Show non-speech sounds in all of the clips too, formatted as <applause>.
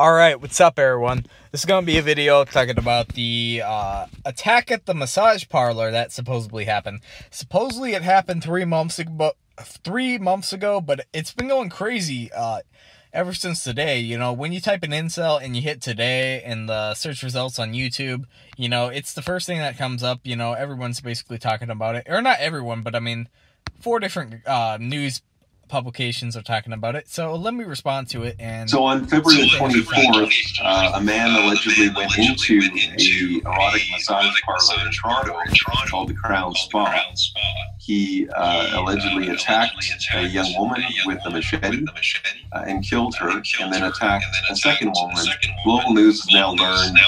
All right, what's up, everyone? This is to be a video talking about the uh, attack at the massage parlor that supposedly happened. Supposedly, it happened three months ago, three months ago, but it's been going crazy uh, ever since today. You know, when you type an incel and you hit today in the search results on YouTube, you know, it's the first thing that comes up. You know, everyone's basically talking about it, or not everyone, but I mean, four different uh, news publications are talking about it. So let me respond to it. And so on February 24th, uh, a man allegedly went into a erotic massage parlor in Toronto called the Crown Spa. He uh, allegedly attacked a young woman with a machete uh, and killed her, and then attacked a second woman. Global News has now learned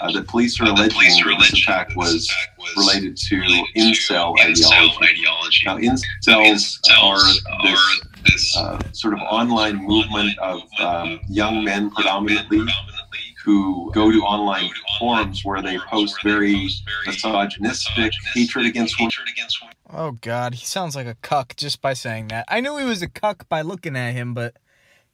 uh, that police are alleging this attack was related to incel ideology. Now, incels are this this uh, sort of online movement of um, young men predominantly who go to online forums where they post very misogynistic hatred against women. Oh God, he sounds like a cuck just by saying that. I knew he was a cuck by looking at him, but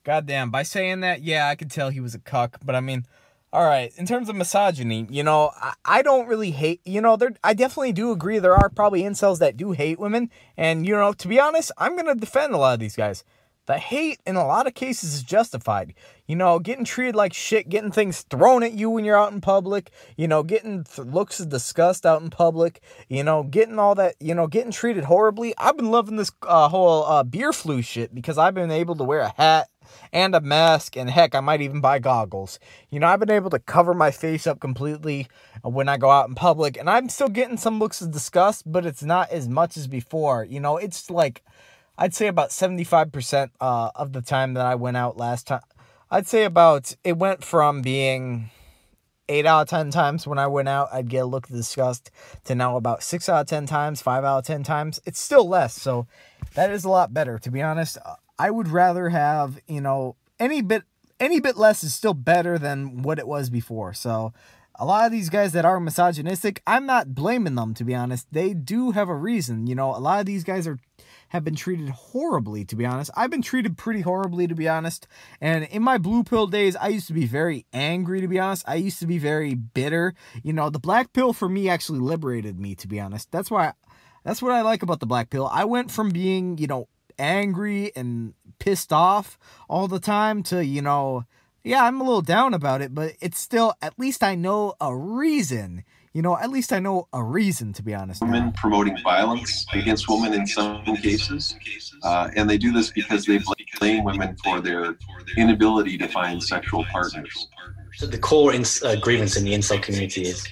goddamn, by saying that, yeah, I could tell he was a cuck. But I mean, all right, in terms of misogyny, you know, I, I don't really hate, you know, there I definitely do agree there are probably incels that do hate women. And, you know, to be honest, I'm going to defend a lot of these guys. The hate in a lot of cases is justified. You know, getting treated like shit, getting things thrown at you when you're out in public, you know, getting looks of disgust out in public, you know, getting all that, you know, getting treated horribly. I've been loving this uh, whole uh, beer flu shit because I've been able to wear a hat and a mask, and heck, I might even buy goggles. You know, I've been able to cover my face up completely when I go out in public, and I'm still getting some looks of disgust, but it's not as much as before. You know, it's like, I'd say about 75% uh, of the time that I went out last time. I'd say about, it went from being 8 out of 10 times when I went out, I'd get a look of disgust to now about 6 out of 10 times, 5 out of 10 times. It's still less, so that is a lot better, to be honest. I would rather have, you know, any bit any bit less is still better than what it was before. So a lot of these guys that are misogynistic, I'm not blaming them to be honest. They do have a reason. You know, a lot of these guys are have been treated horribly to be honest. I've been treated pretty horribly to be honest. And in my blue pill days, I used to be very angry to be honest. I used to be very bitter. You know, the black pill for me actually liberated me to be honest. That's why that's what I like about the black pill. I went from being, you know, angry and pissed off all the time to, you know, yeah, I'm a little down about it, but it's still, at least I know a reason. You know, at least I know a reason, to be honest. Women promoting violence against women in some cases. Uh, and they do this because they blame women for their inability to find sexual partners. So the core in, uh, grievance in the incel community is,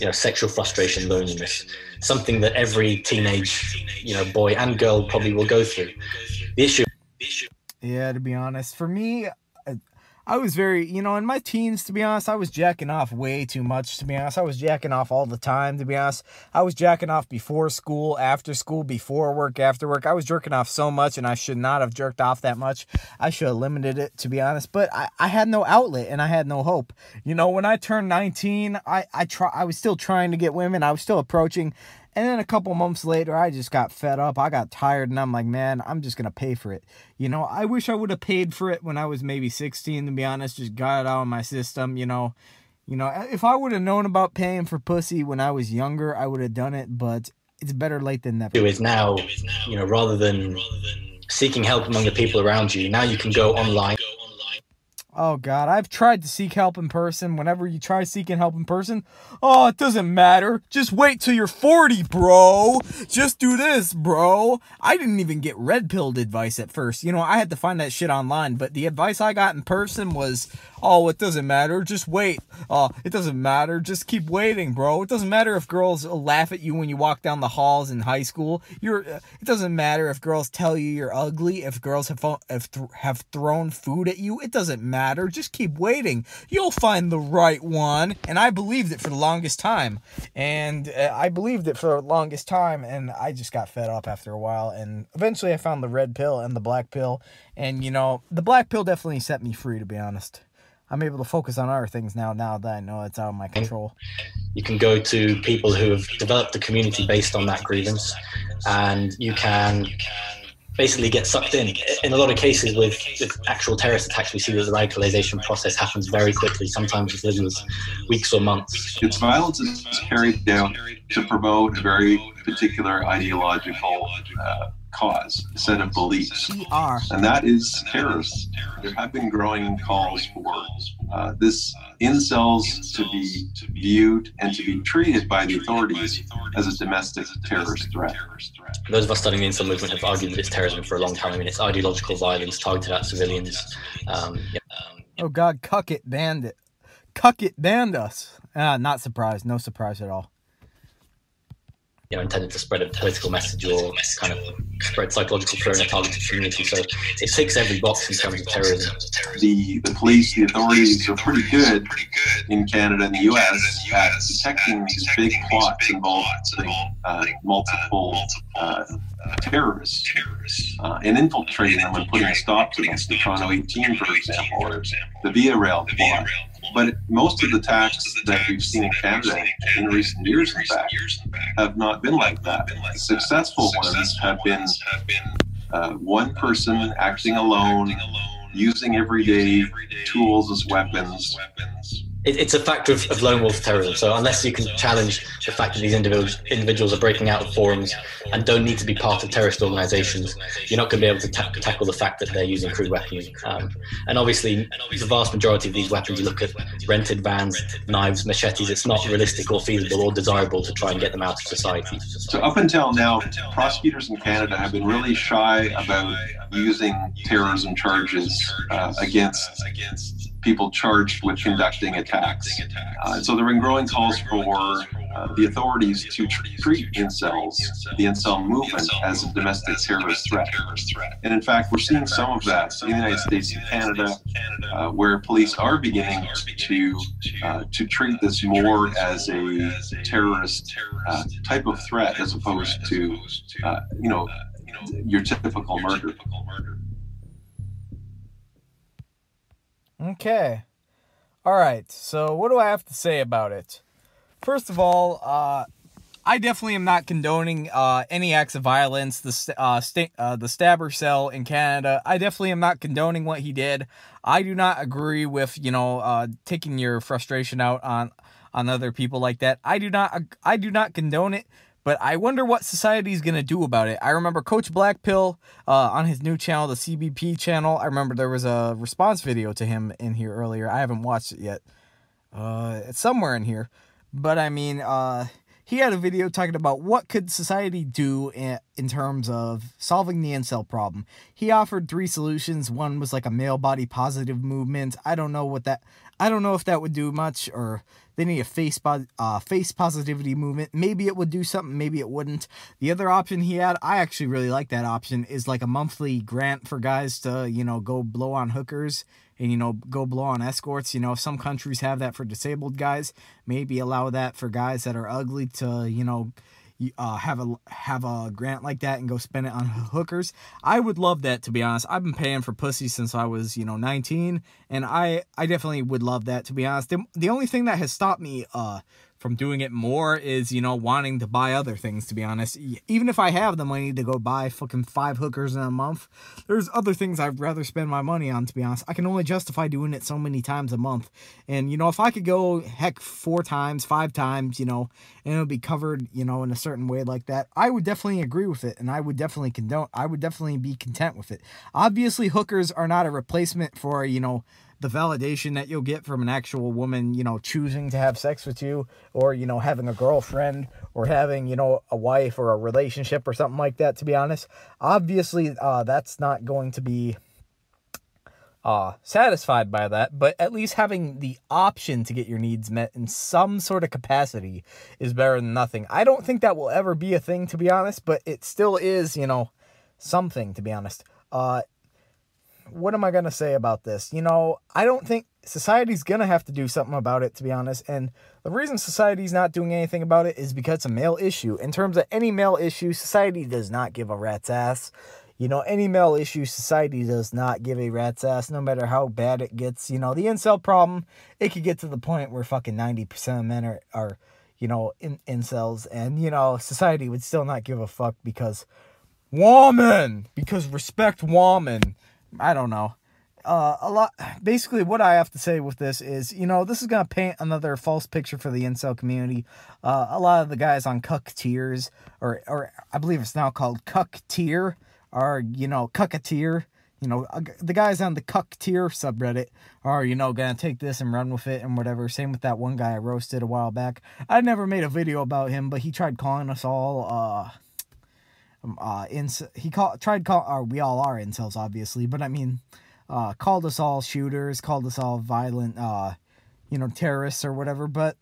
you know, sexual frustration, loneliness, something that every teenage, you know, boy and girl probably will go through. The issue. Yeah, to be honest, for me, I was very, you know, in my teens, to be honest, I was jacking off way too much, to be honest. I was jacking off all the time, to be honest. I was jacking off before school, after school, before work, after work. I was jerking off so much, and I should not have jerked off that much. I should have limited it, to be honest. But I, I had no outlet, and I had no hope. You know, when I turned 19, I, I, try, I was still trying to get women. I was still approaching and then a couple months later, I just got fed up. I got tired, and I'm like, man, I'm just gonna pay for it. You know, I wish I would have paid for it when I was maybe 16. To be honest, just got it out of my system. You know, you know, if I would have known about paying for pussy when I was younger, I would have done it. But it's better late than never. Is now, you know, rather than seeking help among the people around you, now you can go online Oh God, I've tried to seek help in person. Whenever you try seeking help in person, oh, it doesn't matter. Just wait till you're 40, bro. Just do this, bro. I didn't even get red pilled advice at first. You know, I had to find that shit online, but the advice I got in person was, oh, it doesn't matter. Just wait. Oh, it doesn't matter. Just keep waiting, bro. It doesn't matter if girls laugh at you when you walk down the halls in high school. You're. It doesn't matter if girls tell you you're ugly. If girls have have, have thrown food at you, it doesn't matter matter. Just keep waiting. You'll find the right one. And I believed it for the longest time. And uh, I believed it for the longest time. And I just got fed up after a while. And eventually I found the red pill and the black pill. And, you know, the black pill definitely set me free, to be honest. I'm able to focus on other things now. Now that I know it's out of my control, you can go to people who have developed the community based on that grievance, and you can basically get sucked in. In a lot of cases with, with actual terrorist attacks, we see that the radicalization process happens very quickly, sometimes as little as weeks or months. Its violence is carried out to promote a very particular ideological uh, cause, a set of beliefs. And that is terrorism. There have been growing calls for uh, this incels to be viewed and to be treated by the authorities as a domestic terrorist threat. Those of us studying the incel movement have argued that it's terrorism for a long time. I mean, it's ideological violence targeted at civilians. Um, yeah, Oh God, cuck it, banned it. Cuck it, banned us. Ah, not surprised. No surprise at all. You know, intended to spread a political message or kind of spread psychological fear in a targeted community. So it ticks every box in terms of terrorism. The, the police, the authorities are pretty good in Canada and the US at detecting these big plots involving uh, multiple uh, terrorists uh, and infiltrating them and putting a stop to them. The Toronto 18, for example, or the Via Rail plot. But most of the attacks that we've seen in Canada in recent years, in fact, have not been like that. The successful ones have been uh, one person acting alone, using everyday tools as weapons. It, it's a factor of, of lone wolf terrorism. So unless you can challenge the fact that these individuals individuals are breaking out of forums and don't need to be part of terrorist organizations, you're not going to be able to ta- tackle the fact that they're using crude weapons. Um, and obviously, the vast majority of these weapons, you look at rented vans, knives, machetes. It's not realistic or feasible or desirable to try and get them out of society. So up until now, prosecutors in Canada have been really shy about using terrorism charges uh, against people charged with conducting attacks. Uh, so there have been growing calls for uh, the authorities to tr- treat incels, the incel movement, as a domestic terrorist threat. And in fact, we're seeing some of that in the United States and Canada, uh, where police are beginning to uh, to treat this more as a terrorist uh, type of threat as opposed to, uh, you know, your typical murder. Okay. All right. So, what do I have to say about it? First of all, uh, I definitely am not condoning uh, any acts of violence. The st- uh, sta- uh, the stabber cell in Canada. I definitely am not condoning what he did. I do not agree with you know uh, taking your frustration out on on other people like that. I do not. I do not condone it. But I wonder what society is gonna do about it. I remember Coach Blackpill uh, on his new channel, the CBP channel. I remember there was a response video to him in here earlier. I haven't watched it yet. Uh, it's somewhere in here. But I mean, uh, he had a video talking about what could society do in, in terms of solving the incel problem. He offered three solutions. One was like a male body positive movement. I don't know what that. I don't know if that would do much, or they need a face uh, face positivity movement. Maybe it would do something. Maybe it wouldn't. The other option he had, I actually really like that option, is like a monthly grant for guys to you know go blow on hookers and you know go blow on escorts you know some countries have that for disabled guys maybe allow that for guys that are ugly to you know uh, have a have a grant like that and go spend it on <laughs> hookers i would love that to be honest. I've been paying for pussy since i was you know 19 and i i definitely would love that to be honest. The, the only thing that has stopped me uh from doing it more is, you know, wanting to buy other things, to be honest. Even if I have the money to go buy fucking five hookers in a month, there's other things I'd rather spend my money on, to be honest. I can only justify doing it so many times a month. And, you know, if I could go, heck, four times, five times, you know, and it would be covered, you know, in a certain way like that, I would definitely agree with it. And I would definitely condone, I would definitely be content with it. Obviously, hookers are not a replacement for, you know, the validation that you'll get from an actual woman, you know, choosing to have sex with you or, you know, having a girlfriend or having, you know, a wife or a relationship or something like that, to be honest. Obviously, uh, that's not going to be uh, satisfied by that, but at least having the option to get your needs met in some sort of capacity is better than nothing. I don't think that will ever be a thing, to be honest, but it still is, you know, something, to be honest. Uh, what am I going to say about this? You know, I don't think society's going to have to do something about it, to be honest. And the reason society's not doing anything about it is because it's a male issue. In terms of any male issue, society does not give a rat's ass. You know, any male issue, society does not give a rat's ass, no matter how bad it gets. You know, the incel problem, it could get to the point where fucking 90% of men are, are you know, in, incels. And, you know, society would still not give a fuck because woman because respect woman. I don't know. Uh, a lot. Basically, what I have to say with this is, you know, this is gonna paint another false picture for the incel community. Uh, a lot of the guys on Cuck Tears, or or I believe it's now called Cuck Tier, are you know Cucketeer. You know, uh, the guys on the Cuck Tier subreddit are, you know, gonna take this and run with it and whatever. Same with that one guy I roasted a while back. I never made a video about him, but he tried calling us all, uh, uh, he called, tried call, or we all are incels, obviously, but I mean, uh, called us all shooters, called us all violent, uh, you know, terrorists or whatever, but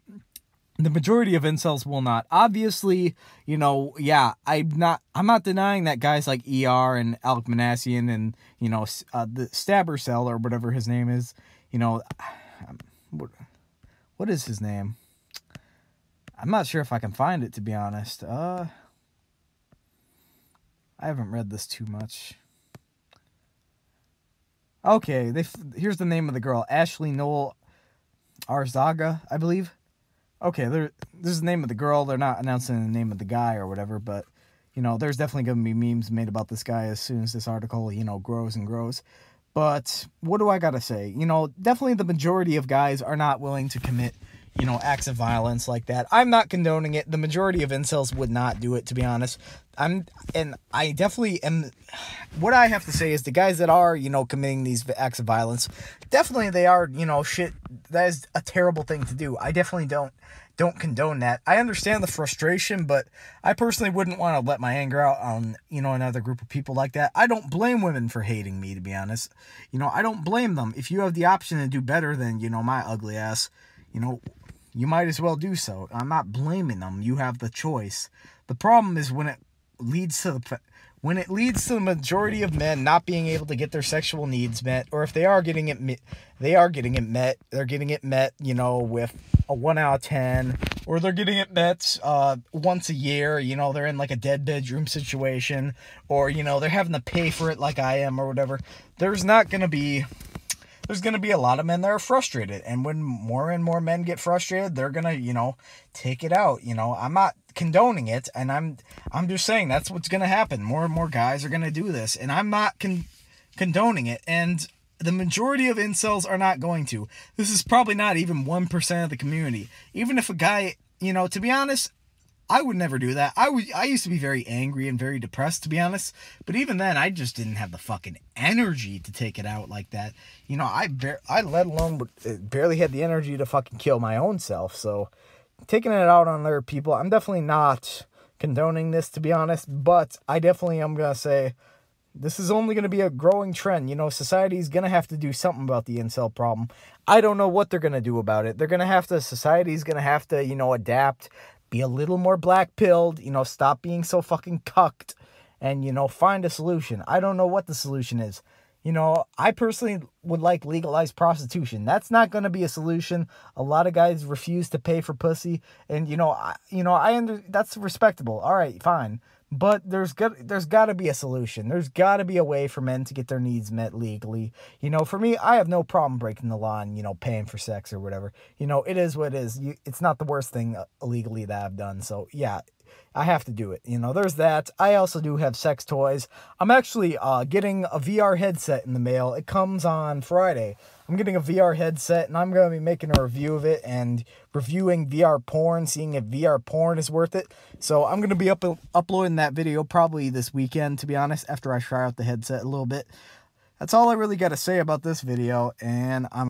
the majority of incels will not. Obviously, you know, yeah, I'm not I'm not denying that guys like ER and Alek Minassian and, you know, uh, the Stabber Cell or whatever his name is, you know, what, what is his name? I'm not sure if I can find it to be honest. Uh I haven't read this too much. Okay, they here's the name of the girl, Ashley Noelle Arzaga, I believe. Okay, there this is the name of the girl. They're not announcing the name of the guy or whatever, but you know, there's definitely going to be memes made about this guy as soon as this article, you know, grows and grows. But what do I got to say? You know, definitely the majority of guys are not willing to commit you know, acts of violence like that. I'm not condoning it. The majority of incels would not do it, to be honest. I'm, and I definitely am. What I have to say is the guys that are, you know, committing these acts of violence, definitely they are, you know, shit. That is a terrible thing to do. I definitely don't don't condone that. I understand the frustration, but I personally wouldn't want to let my anger out on, you know, another group of people like that. I don't blame women for hating me, to be honest. You know, I don't blame them. If you have the option to do better than, you know, my ugly ass, you know, you might as well do so. I'm not blaming them. You have the choice. The problem is when it leads to the when it leads to the majority of men not being able to get their sexual needs met or if they are getting it they are getting it met they're getting it met you know with a 1 out of 10 or they're getting it met uh, once a year you know they're in like a dead bedroom situation or you know they're having to pay for it like I am or whatever there's not going to be there's going to be a lot of men that are frustrated. And when more and more men get frustrated, they're going to, you know, take it out. You know, I'm not condoning it and I'm I'm just saying that's what's going to happen. More and more guys are going to do this and I'm not con- condoning it. And the majority of incels are not going to. This is probably not even 1% of the community. Even if a guy, you know, to be honest, I would never do that. I would. I used to be very angry and very depressed, to be honest. But even then, I just didn't have the fucking energy to take it out like that. You know, I bar- I let alone uh, barely had the energy to fucking kill my own self. So, taking it out on other people, I'm definitely not condoning this, to be honest. But I definitely am gonna say this is only going to be a growing trend. You know, society's going to have to do something about the incel problem. I don't know what they're going to do about it. They're going to have to, society's going to have to, you know, adapt be a little more black pilled, you know, stop being so fucking cucked and, you know, find a solution. I don't know what the solution is. You know, I personally would like legalized prostitution. That's not going to be a solution. A lot of guys refuse to pay for pussy, and you know, I, you know, I under that's respectable. All right, fine. But there's got there's got to be a solution. There's got to be a way for men to get their needs met legally. You know, for me, I have no problem breaking the law and you know paying for sex or whatever. You know, it is what it is. You, it's not the worst thing uh, illegally that I've done. So yeah, I have to do it. You know, there's that. I also do have sex toys. I'm actually uh, getting a VR headset in the mail. It comes on Friday. I'm getting a VR headset and I'm going to be making a review of it and reviewing VR porn, seeing if VR porn is worth it. So I'm going to be up uploading that video probably this weekend, to be honest, after I try out the headset a little bit. That's all I really got to say about this video, and I'm